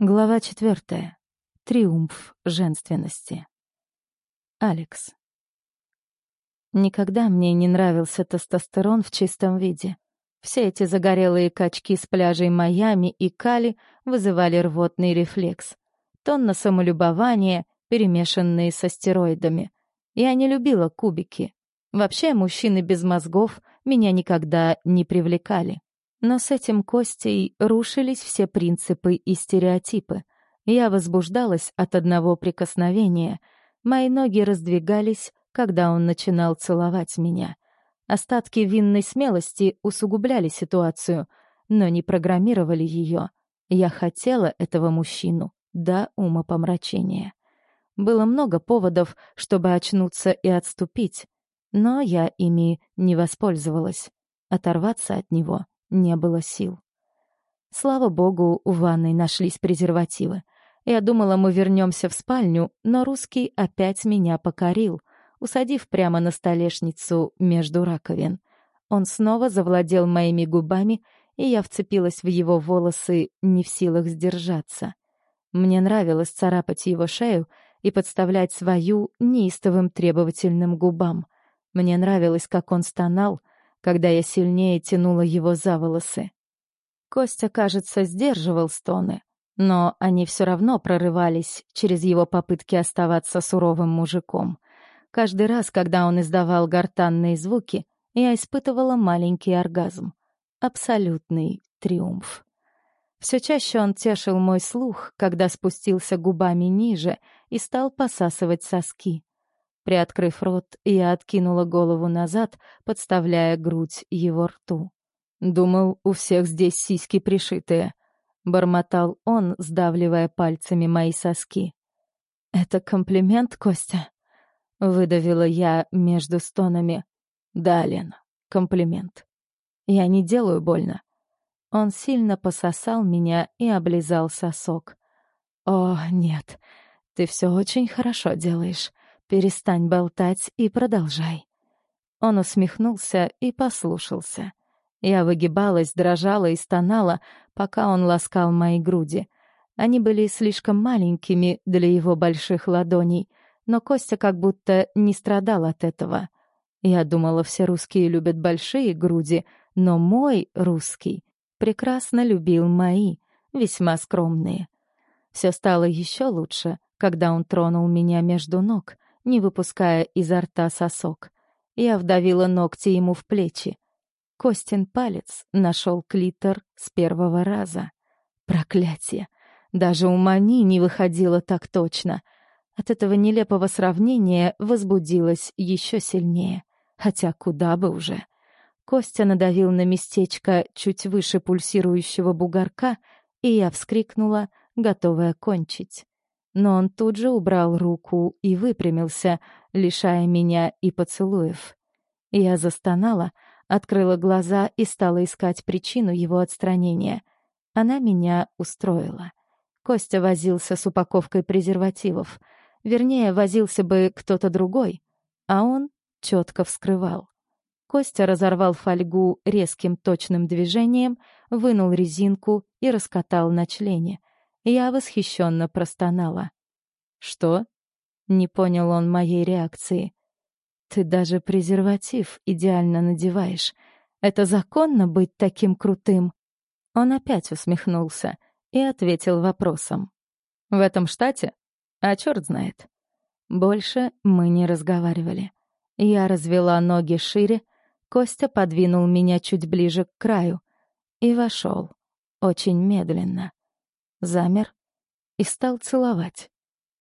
Глава четвертая. Триумф женственности. Алекс. Никогда мне не нравился тестостерон в чистом виде. Все эти загорелые качки с пляжей Майами и Кали вызывали рвотный рефлекс. Тонна самолюбования, перемешанные со стероидами. Я не любила кубики. Вообще, мужчины без мозгов меня никогда не привлекали. Но с этим Костей рушились все принципы и стереотипы. Я возбуждалась от одного прикосновения. Мои ноги раздвигались, когда он начинал целовать меня. Остатки винной смелости усугубляли ситуацию, но не программировали ее. Я хотела этого мужчину до умопомрачения. Было много поводов, чтобы очнуться и отступить, но я ими не воспользовалась. Оторваться от него не было сил. Слава богу, у ванной нашлись презервативы. Я думала, мы вернемся в спальню, но русский опять меня покорил, усадив прямо на столешницу между раковин. Он снова завладел моими губами, и я вцепилась в его волосы, не в силах сдержаться. Мне нравилось царапать его шею и подставлять свою неистовым требовательным губам. Мне нравилось, как он стонал, когда я сильнее тянула его за волосы. Костя, кажется, сдерживал стоны, но они все равно прорывались через его попытки оставаться суровым мужиком. Каждый раз, когда он издавал гортанные звуки, я испытывала маленький оргазм. Абсолютный триумф. Все чаще он тешил мой слух, когда спустился губами ниже и стал посасывать соски. Приоткрыв рот, я откинула голову назад, подставляя грудь его рту. «Думал, у всех здесь сиськи пришитые», — бормотал он, сдавливая пальцами мои соски. «Это комплимент, Костя?» — выдавила я между стонами. «Да, Лена, комплимент. Я не делаю больно». Он сильно пососал меня и облизал сосок. «О, нет, ты все очень хорошо делаешь. Перестань болтать и продолжай. Он усмехнулся и послушался. Я выгибалась, дрожала и стонала, пока он ласкал мои груди. Они были слишком маленькими для его больших ладоней, но Костя как будто не страдал от этого. Я думала, все русские любят большие груди, но мой русский прекрасно любил мои, весьма скромные. Все стало еще лучше, когда он тронул меня между ног — не выпуская изо рта сосок. Я вдавила ногти ему в плечи. Костин палец нашел клитор с первого раза. Проклятие! Даже у Мани не выходило так точно. От этого нелепого сравнения возбудилась еще сильнее. Хотя куда бы уже. Костя надавил на местечко чуть выше пульсирующего бугорка, и я вскрикнула, готовая кончить но он тут же убрал руку и выпрямился, лишая меня и поцелуев. Я застонала, открыла глаза и стала искать причину его отстранения. Она меня устроила. Костя возился с упаковкой презервативов. Вернее, возился бы кто-то другой, а он четко вскрывал. Костя разорвал фольгу резким точным движением, вынул резинку и раскатал на члене. Я восхищенно простонала. «Что?» — не понял он моей реакции. «Ты даже презерватив идеально надеваешь. Это законно быть таким крутым?» Он опять усмехнулся и ответил вопросом. «В этом штате? А черт знает». Больше мы не разговаривали. Я развела ноги шире, Костя подвинул меня чуть ближе к краю и вошел, очень медленно замер и стал целовать.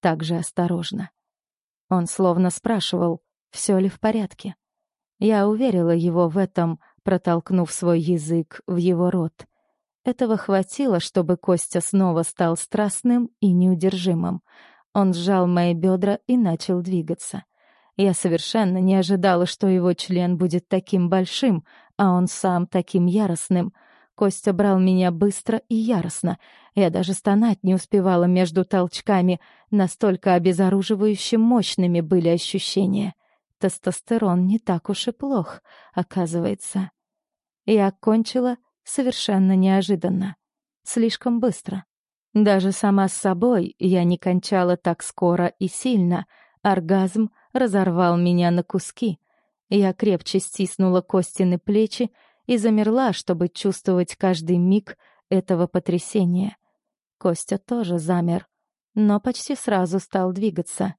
Так же осторожно. Он словно спрашивал, все ли в порядке. Я уверила его в этом, протолкнув свой язык в его рот. Этого хватило, чтобы Костя снова стал страстным и неудержимым. Он сжал мои бедра и начал двигаться. Я совершенно не ожидала, что его член будет таким большим, а он сам таким яростным — Костя брал меня быстро и яростно. Я даже стонать не успевала между толчками, настолько обезоруживающе мощными были ощущения. Тестостерон не так уж и плох, оказывается. Я кончила совершенно неожиданно. Слишком быстро. Даже сама с собой я не кончала так скоро и сильно. Оргазм разорвал меня на куски. Я крепче стиснула Костины плечи и замерла, чтобы чувствовать каждый миг этого потрясения. Костя тоже замер, но почти сразу стал двигаться.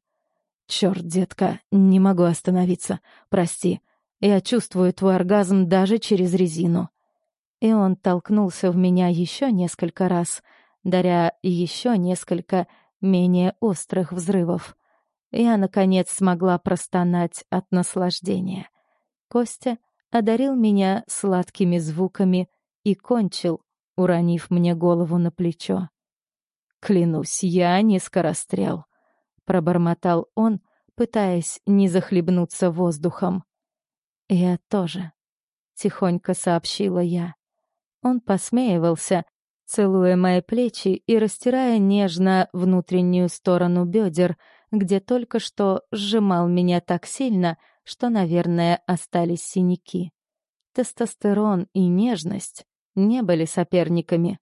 «Чёрт, детка, не могу остановиться. Прости. Я чувствую твой оргазм даже через резину». И он толкнулся в меня еще несколько раз, даря еще несколько менее острых взрывов. Я, наконец, смогла простонать от наслаждения. Костя одарил меня сладкими звуками и кончил, уронив мне голову на плечо. «Клянусь, я не скорострел», — пробормотал он, пытаясь не захлебнуться воздухом. «Я тоже», — тихонько сообщила я. Он посмеивался, целуя мои плечи и растирая нежно внутреннюю сторону бедер, где только что сжимал меня так сильно, что, наверное, остались синяки. Тестостерон и нежность не были соперниками.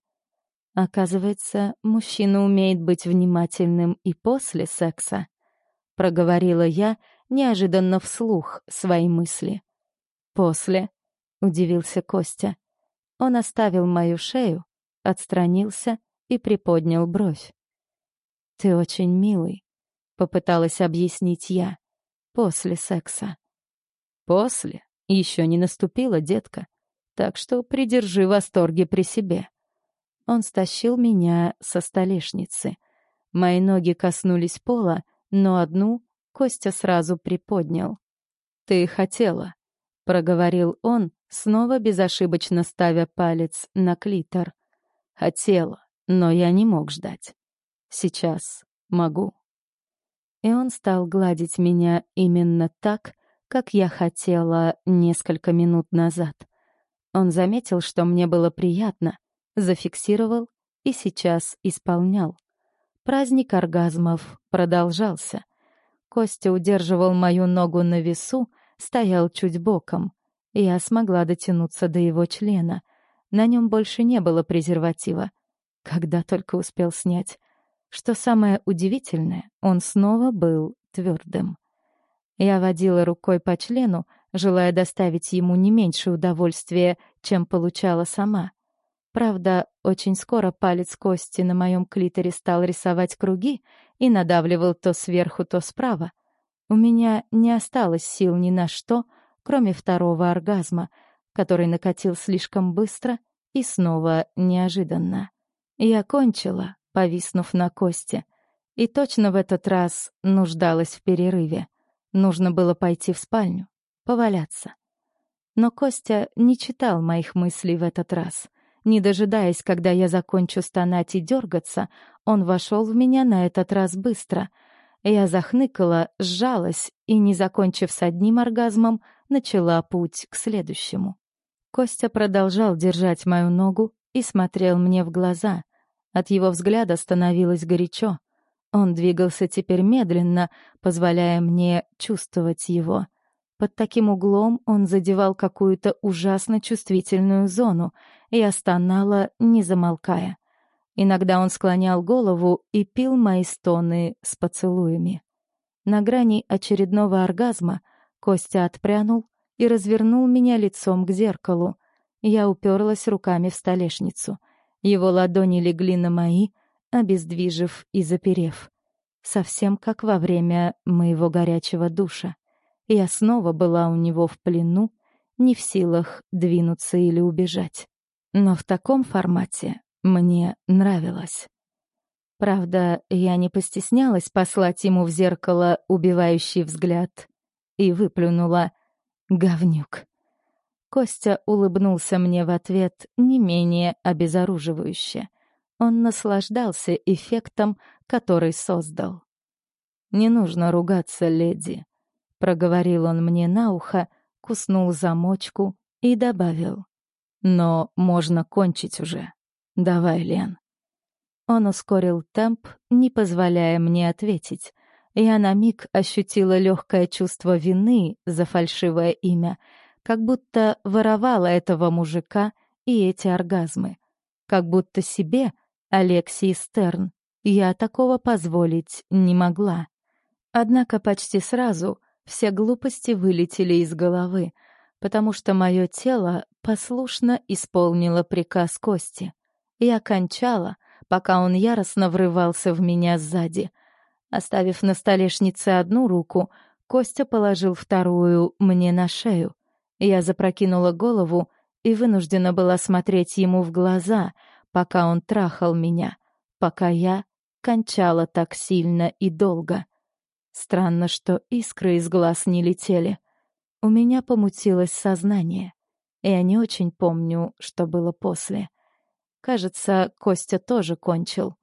Оказывается, мужчина умеет быть внимательным и после секса. Проговорила я неожиданно вслух свои мысли. «После?» — удивился Костя. Он оставил мою шею, отстранился и приподнял бровь. «Ты очень милый», — попыталась объяснить я, — «после секса». «После? Еще не наступила, детка, так что придержи восторги при себе». Он стащил меня со столешницы. Мои ноги коснулись пола, но одну Костя сразу приподнял. «Ты хотела», — проговорил он, снова безошибочно ставя палец на клитор. Хотела, но я не мог ждать. Сейчас могу. И он стал гладить меня именно так, как я хотела несколько минут назад. Он заметил, что мне было приятно, зафиксировал и сейчас исполнял. Праздник оргазмов продолжался. Костя удерживал мою ногу на весу, стоял чуть боком. Я смогла дотянуться до его члена — на нем больше не было презерватива. Когда только успел снять. Что самое удивительное, он снова был твердым. Я водила рукой по члену, желая доставить ему не меньше удовольствия, чем получала сама. Правда, очень скоро палец Кости на моем клиторе стал рисовать круги и надавливал то сверху, то справа. У меня не осталось сил ни на что, кроме второго оргазма — который накатил слишком быстро и снова неожиданно. Я кончила, повиснув на кости, и точно в этот раз нуждалась в перерыве. Нужно было пойти в спальню, поваляться. Но Костя не читал моих мыслей в этот раз. Не дожидаясь, когда я закончу стонать и дергаться, он вошел в меня на этот раз быстро. Я захныкала, сжалась и, не закончив с одним оргазмом, начала путь к следующему. Костя продолжал держать мою ногу и смотрел мне в глаза. От его взгляда становилось горячо. Он двигался теперь медленно, позволяя мне чувствовать его. Под таким углом он задевал какую-то ужасно чувствительную зону, и я стонала, не замолкая. Иногда он склонял голову и пил мои стоны с поцелуями. На грани очередного оргазма Костя отпрянул, и развернул меня лицом к зеркалу. Я уперлась руками в столешницу. Его ладони легли на мои, обездвижив и заперев. Совсем как во время моего горячего душа. Я снова была у него в плену, не в силах двинуться или убежать. Но в таком формате мне нравилось. Правда, я не постеснялась послать ему в зеркало убивающий взгляд и выплюнула — Говнюк. Костя улыбнулся мне в ответ не менее обезоруживающе. Он наслаждался эффектом, который создал. «Не нужно ругаться, леди», — проговорил он мне на ухо, куснул замочку и добавил. «Но можно кончить уже. Давай, Лен». Он ускорил темп, не позволяя мне ответить, я на миг ощутила легкое чувство вины за фальшивое имя, как будто воровала этого мужика и эти оргазмы. Как будто себе Алексей Стерн. Я такого позволить не могла. Однако почти сразу все глупости вылетели из головы, потому что мое тело послушно исполнило приказ Кости. Я кончала, пока он яростно врывался в меня сзади. Оставив на столешнице одну руку, Костя положил вторую мне на шею. Я запрокинула голову и вынуждена была смотреть ему в глаза, пока он трахал меня, пока я кончала так сильно и долго. Странно, что искры из глаз не летели. У меня помутилось сознание. Я не очень помню, что было после. Кажется, Костя тоже кончил.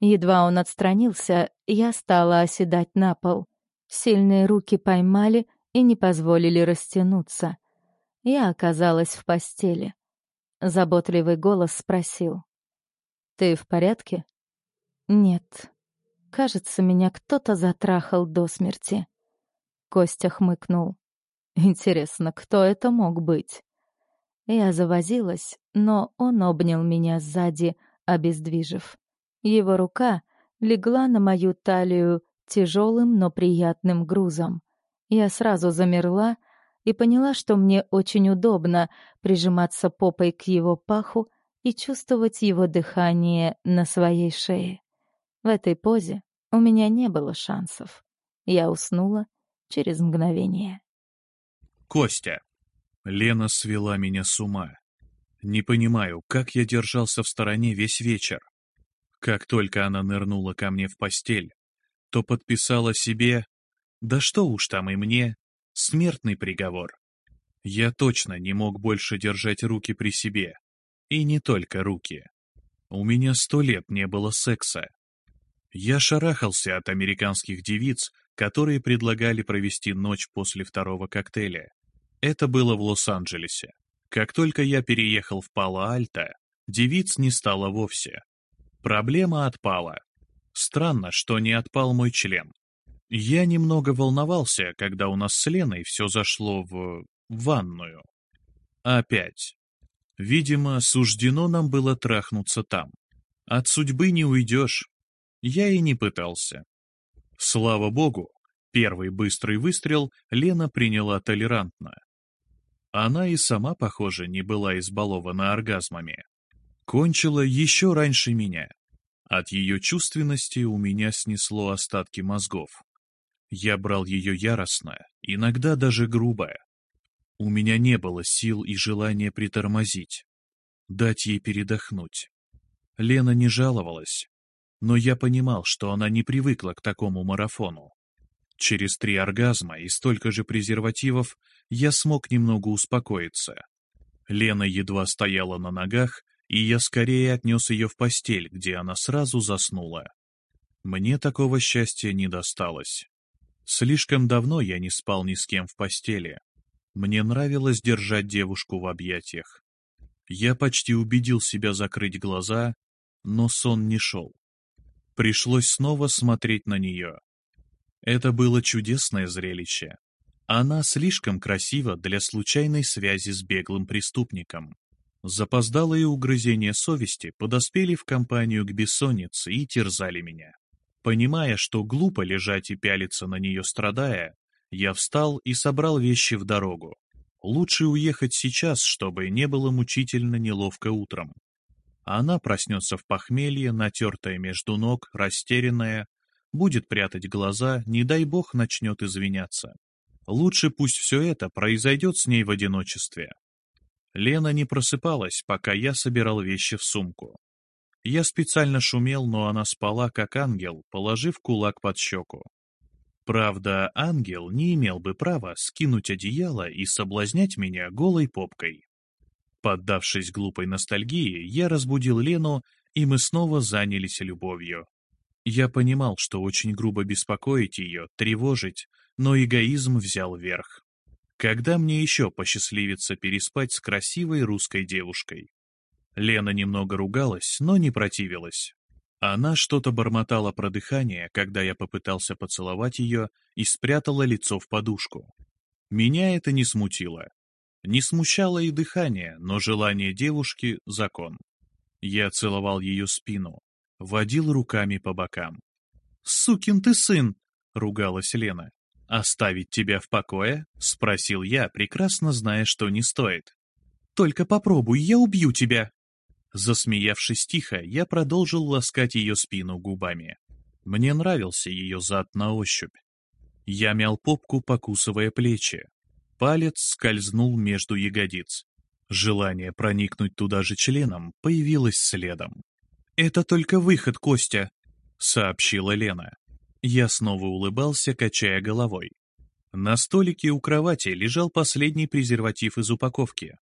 Едва он отстранился, я стала оседать на пол. Сильные руки поймали и не позволили растянуться. Я оказалась в постели. Заботливый голос спросил. «Ты в порядке?» «Нет. Кажется, меня кто-то затрахал до смерти». Костя хмыкнул. «Интересно, кто это мог быть?» Я завозилась, но он обнял меня сзади, обездвижив. Его рука легла на мою талию тяжелым, но приятным грузом. Я сразу замерла и поняла, что мне очень удобно прижиматься попой к его паху и чувствовать его дыхание на своей шее. В этой позе у меня не было шансов. Я уснула через мгновение. Костя. Лена свела меня с ума. Не понимаю, как я держался в стороне весь вечер. Как только она нырнула ко мне в постель, то подписала себе, да что уж там и мне, смертный приговор. Я точно не мог больше держать руки при себе. И не только руки. У меня сто лет не было секса. Я шарахался от американских девиц, которые предлагали провести ночь после второго коктейля. Это было в Лос-Анджелесе. Как только я переехал в Пало-Альто, девиц не стало вовсе. Проблема отпала. Странно, что не отпал мой член. Я немного волновался, когда у нас с Леной все зашло в... ванную. Опять. Видимо, суждено нам было трахнуться там. От судьбы не уйдешь. Я и не пытался. Слава богу, первый быстрый выстрел Лена приняла толерантно. Она и сама, похоже, не была избалована оргазмами. Кончила еще раньше меня. От ее чувственности у меня снесло остатки мозгов. Я брал ее яростно, иногда даже грубо. У меня не было сил и желания притормозить, дать ей передохнуть. Лена не жаловалась, но я понимал, что она не привыкла к такому марафону. Через три оргазма и столько же презервативов я смог немного успокоиться. Лена едва стояла на ногах, и я скорее отнес ее в постель, где она сразу заснула. Мне такого счастья не досталось. Слишком давно я не спал ни с кем в постели. Мне нравилось держать девушку в объятиях. Я почти убедил себя закрыть глаза, но сон не шел. Пришлось снова смотреть на нее. Это было чудесное зрелище. Она слишком красива для случайной связи с беглым преступником. Запоздалые угрызения совести подоспели в компанию к бессоннице и терзали меня. Понимая, что глупо лежать и пялиться на нее страдая, я встал и собрал вещи в дорогу. Лучше уехать сейчас, чтобы не было мучительно неловко утром. Она проснется в похмелье, натертая между ног, растерянная, будет прятать глаза, не дай бог начнет извиняться. Лучше пусть все это произойдет с ней в одиночестве. Лена не просыпалась, пока я собирал вещи в сумку. Я специально шумел, но она спала как ангел, положив кулак под щеку. Правда, ангел не имел бы права скинуть одеяло и соблазнять меня голой попкой. Поддавшись глупой ностальгии, я разбудил Лену, и мы снова занялись любовью. Я понимал, что очень грубо беспокоить ее, тревожить, но эгоизм взял верх. Когда мне еще посчастливится переспать с красивой русской девушкой? Лена немного ругалась, но не противилась. Она что-то бормотала про дыхание, когда я попытался поцеловать ее и спрятала лицо в подушку. Меня это не смутило. Не смущало и дыхание, но желание девушки — закон. Я целовал ее спину, водил руками по бокам. «Сукин ты сын!» — ругалась Лена. «Оставить тебя в покое?» — спросил я, прекрасно зная, что не стоит. «Только попробуй, я убью тебя!» Засмеявшись тихо, я продолжил ласкать ее спину губами. Мне нравился ее зад на ощупь. Я мял попку, покусывая плечи. Палец скользнул между ягодиц. Желание проникнуть туда же членом появилось следом. «Это только выход, Костя», — сообщила Лена. Я снова улыбался, качая головой. На столике у кровати лежал последний презерватив из упаковки.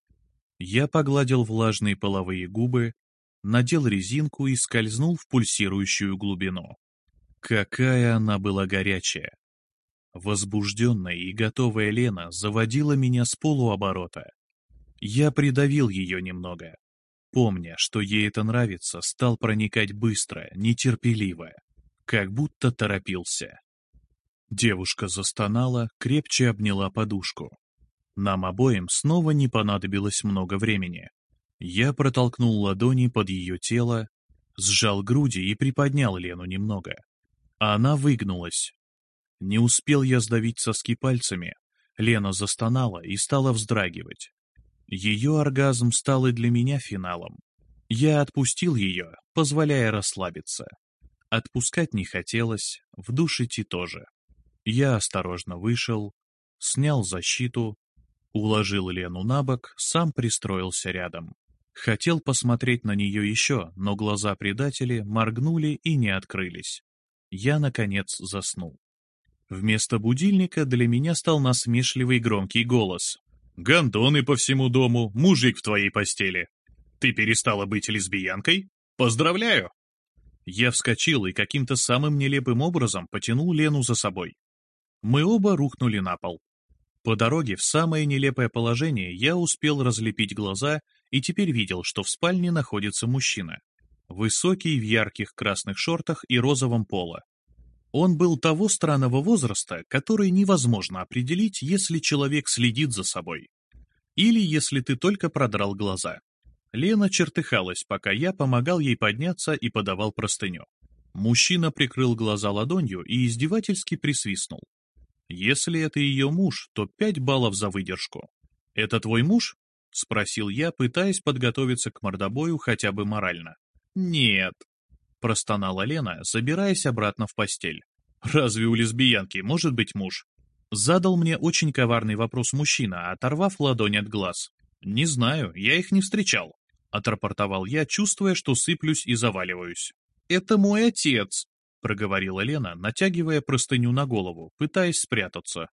Я погладил влажные половые губы, надел резинку и скользнул в пульсирующую глубину. Какая она была горячая! Возбужденная и готовая Лена заводила меня с полуоборота. Я придавил ее немного. Помня, что ей это нравится, стал проникать быстро, нетерпеливо, как будто торопился. Девушка застонала, крепче обняла подушку. Нам обоим снова не понадобилось много времени. Я протолкнул ладони под ее тело, сжал груди и приподнял Лену немного. Она выгнулась. Не успел я сдавить соски пальцами. Лена застонала и стала вздрагивать. Ее оргазм стал и для меня финалом. Я отпустил ее, позволяя расслабиться. Отпускать не хотелось, в душ идти тоже. Я осторожно вышел, снял защиту, уложил Лену на бок, сам пристроился рядом. Хотел посмотреть на нее еще, но глаза предатели моргнули и не открылись. Я, наконец, заснул. Вместо будильника для меня стал насмешливый громкий голос, Гондоны по всему дому, мужик в твоей постели. Ты перестала быть лесбиянкой? Поздравляю!» Я вскочил и каким-то самым нелепым образом потянул Лену за собой. Мы оба рухнули на пол. По дороге в самое нелепое положение я успел разлепить глаза и теперь видел, что в спальне находится мужчина. Высокий, в ярких красных шортах и розовом поло. Он был того странного возраста, который невозможно определить, если человек следит за собой. Или если ты только продрал глаза. Лена чертыхалась, пока я помогал ей подняться и подавал простыню. Мужчина прикрыл глаза ладонью и издевательски присвистнул. Если это ее муж, то пять баллов за выдержку. «Это твой муж?» — спросил я, пытаясь подготовиться к мордобою хотя бы морально. «Нет», — простонала Лена, забираясь обратно в постель. «Разве у лесбиянки может быть муж?» Задал мне очень коварный вопрос мужчина, оторвав ладонь от глаз. «Не знаю, я их не встречал», — отрапортовал я, чувствуя, что сыплюсь и заваливаюсь. «Это мой отец», — проговорила Лена, натягивая простыню на голову, пытаясь спрятаться.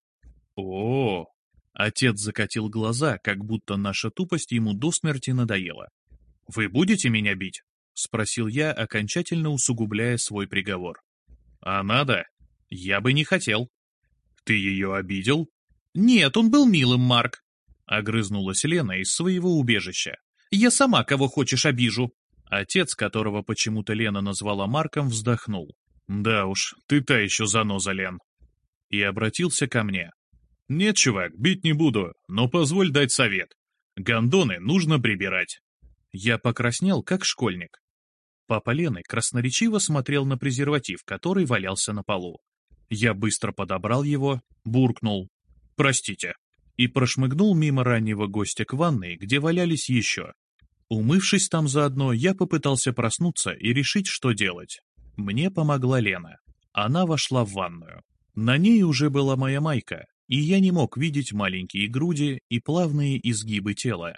о, -о, Отец закатил глаза, как будто наша тупость ему до смерти надоела. «Вы будете меня бить?» — спросил я, окончательно усугубляя свой приговор. «А надо? Я бы не хотел». «Ты ее обидел?» «Нет, он был милым, Марк», — огрызнулась Лена из своего убежища. «Я сама кого хочешь обижу». Отец, которого почему-то Лена назвала Марком, вздохнул. «Да уж, ты та еще заноза, Лен». И обратился ко мне. «Нет, чувак, бить не буду, но позволь дать совет. Гондоны нужно прибирать». Я покраснел, как школьник. Папа Лены красноречиво смотрел на презерватив, который валялся на полу. Я быстро подобрал его, буркнул «Простите» и прошмыгнул мимо раннего гостя к ванной, где валялись еще. Умывшись там заодно, я попытался проснуться и решить, что делать. Мне помогла Лена. Она вошла в ванную. На ней уже была моя майка, и я не мог видеть маленькие груди и плавные изгибы тела.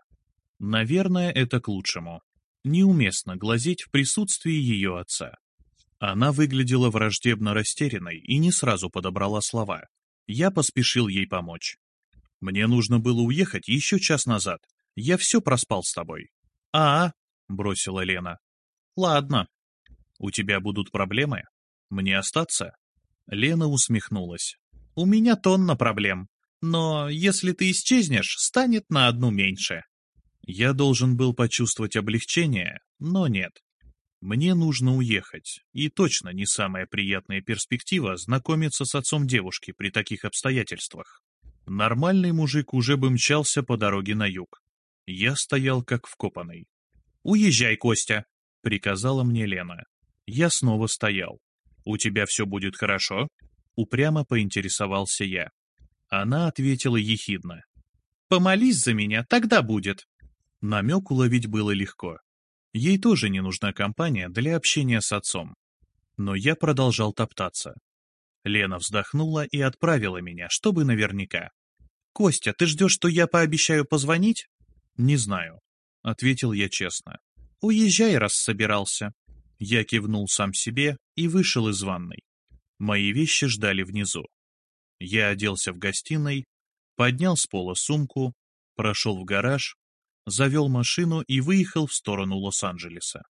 Наверное, это к лучшему неуместно глазеть в присутствии ее отца. Она выглядела враждебно растерянной и не сразу подобрала слова. Я поспешил ей помочь. «Мне нужно было уехать еще час назад. Я все проспал с тобой». «А, -а — бросила Лена. «Ладно. У тебя будут проблемы? Мне остаться?» Лена усмехнулась. «У меня тонна проблем. Но если ты исчезнешь, станет на одну меньше». Я должен был почувствовать облегчение, но нет. Мне нужно уехать, и точно не самая приятная перспектива знакомиться с отцом девушки при таких обстоятельствах. Нормальный мужик уже бы мчался по дороге на юг. Я стоял как вкопанный. «Уезжай, Костя!» — приказала мне Лена. Я снова стоял. «У тебя все будет хорошо?» Упрямо поинтересовался я. Она ответила ехидно. «Помолись за меня, тогда будет». Намек уловить было легко. Ей тоже не нужна компания для общения с отцом. Но я продолжал топтаться. Лена вздохнула и отправила меня, чтобы наверняка. «Костя, ты ждешь, что я пообещаю позвонить?» «Не знаю», — ответил я честно. «Уезжай, раз собирался». Я кивнул сам себе и вышел из ванной. Мои вещи ждали внизу. Я оделся в гостиной, поднял с пола сумку, прошел в гараж, завел машину и выехал в сторону Лос-Анджелеса.